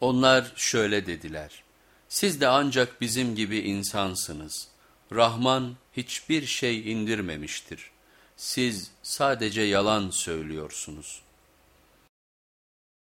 Onlar şöyle dediler, siz de ancak bizim gibi insansınız. Rahman hiçbir şey indirmemiştir. Siz sadece yalan söylüyorsunuz.''